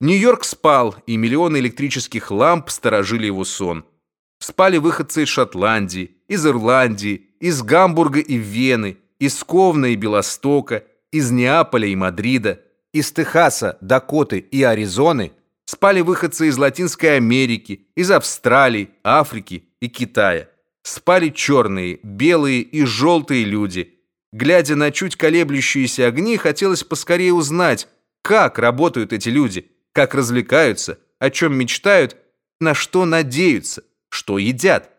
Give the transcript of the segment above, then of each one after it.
Нью-Йорк спал, и миллионы электрических ламп сторожили его сон. Спали выходцы из Шотландии, из Ирландии, из Гамбурга и Вены, из Ковна и Белостока, из Неаполя и Мадрида, из Техаса, Дакоты и Аризоны. Спали выходцы из Латинской Америки, из Австралии, Африки и Китая. Спали черные, белые и желтые люди. Глядя на чуть колеблющиеся огни, хотелось поскорее узнать, как работают эти люди, как развлекаются, о чем мечтают, на что надеются, что едят.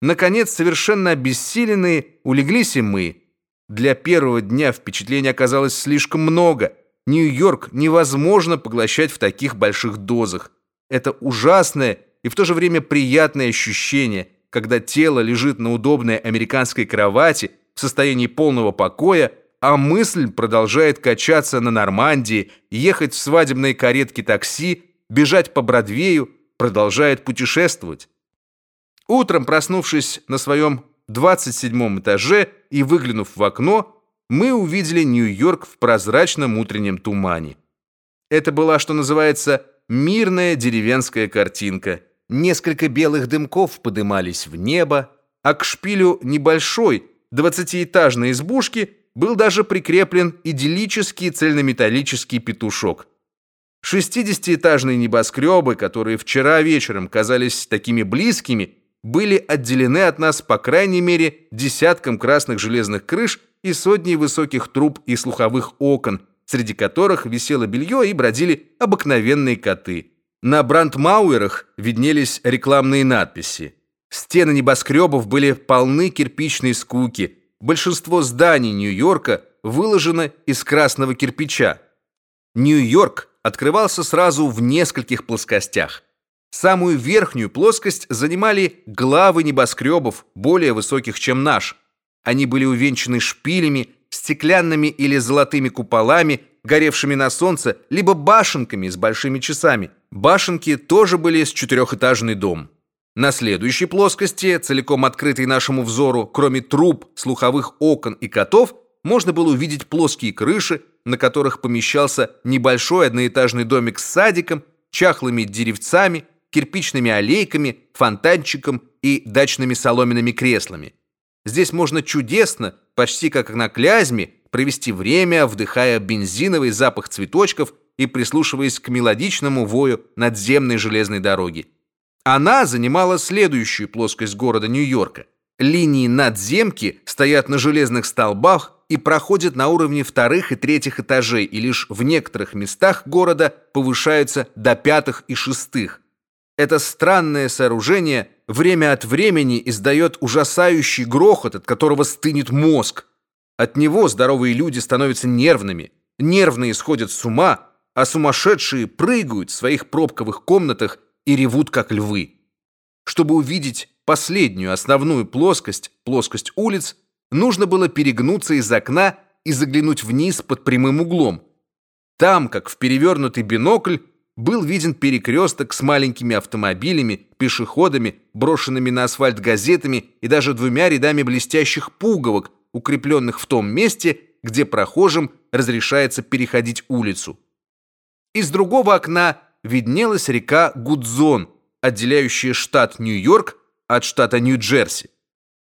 Наконец, совершенно обессиленные, улеглись и мы. Для первого дня впечатлений оказалось слишком много. Нью-Йорк невозможно поглощать в таких больших дозах. Это ужасное и в то же время приятное ощущение – когда тело лежит на удобной американской кровати в состоянии полного покоя, а мысль продолжает качаться на Нормандии, ехать в свадебной каретке такси, бежать по Бродвею, продолжает путешествовать. Утром, проснувшись на своем 27 этаже и выглянув в окно, мы увидели Нью-Йорк в прозрачном утреннем тумане. Это была, что называется, мирная деревенская картинка – Несколько белых дымков подымались в небо, а к шпилю небольшой, двадцатиэтажной избушки был даже прикреплен идиллический цельнометаллический петушок. Шестидесятиэтажные небоскребы, которые вчера вечером казались такими близкими, были отделены от нас по крайней мере десятком красных железных крыш и сотней высоких труб и слуховых окон, среди которых висело белье и бродили обыкновенные коты – на брандмауэрах виднелись рекламные надписи. Стены небоскребов были полны кирпичной скуки. Большинство зданий Нью-Йорка выложено из красного кирпича. Нью-Йорк открывался сразу в нескольких плоскостях. Самую верхнюю плоскость занимали главы небоскребов, более высоких, чем наш. Они были увенчаны шпилями, стеклянными или золотыми куполами, горевшими на солнце, либо башенками с большими часами. Башенки тоже были с четырехэтажный дом. На следующей плоскости, целиком открытой нашему взору, кроме труб, слуховых окон и котов, можно было увидеть плоские крыши, на которых помещался небольшой одноэтажный домик с садиком, чахлыми деревцами, кирпичными аллейками, фонтанчиком и дачными соломенными креслами. Здесь можно чудесно, почти как на Клязьме, провести время, вдыхая бензиновый запах цветочков и прислушиваясь к мелодичному вою надземной железной дороги. Она занимала следующую плоскость города Нью-Йорка. Линии надземки стоят на железных столбах и проходят на уровне вторых и третьих этажей, и лишь в некоторых местах города повышаются до пятых и шестых. Это странное сооружение время от времени издает ужасающий грохот, от которого стынет мозг. От него здоровые люди становятся нервными, нервные сходят с ума, а сумасшедшие прыгают в своих пробковых комнатах и ревут как львы. Чтобы увидеть последнюю основную плоскость, плоскость улиц, нужно было перегнуться из окна и заглянуть вниз под прямым углом. Там, как в перевернутый бинокль, был виден перекресток с маленькими автомобилями, пешеходами, брошенными на асфальт газетами и даже двумя рядами блестящих пуговок, укрепленных в том месте, где прохожим разрешается переходить улицу. Из другого окна виднелась река Гудзон, отделяющая штат Нью-Йорк от штата Нью-Джерси.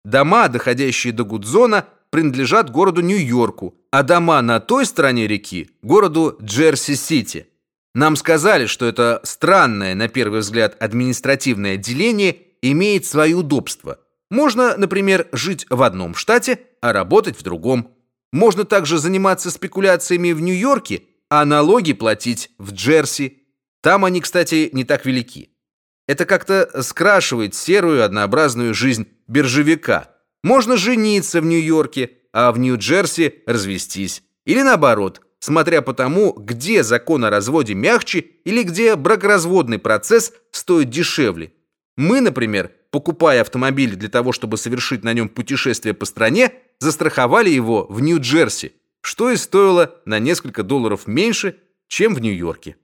Дома, доходящие до Гудзона, принадлежат городу Нью-Йорку, а дома на той стороне реки – городу Джерси-Сити. Нам сказали, что это странное, на первый взгляд, административное деление имеет свои удобства. Можно, например, жить в одном штате, а работать в другом. Можно также заниматься спекуляциями в Нью-Йорке, а налоги платить в Джерси. Там они, кстати, не так велики. Это как-то скрашивает серую однообразную жизнь биржевика. Можно жениться в Нью-Йорке, а в Нью-Джерси развестись. Или наоборот – смотря по тому, где закон о разводе мягче или где бракоразводный процесс стоит дешевле. Мы, например, покупая автомобиль для того, чтобы совершить на нем путешествие по стране, застраховали его в Нью-Джерси, что и стоило на несколько долларов меньше, чем в Нью-Йорке.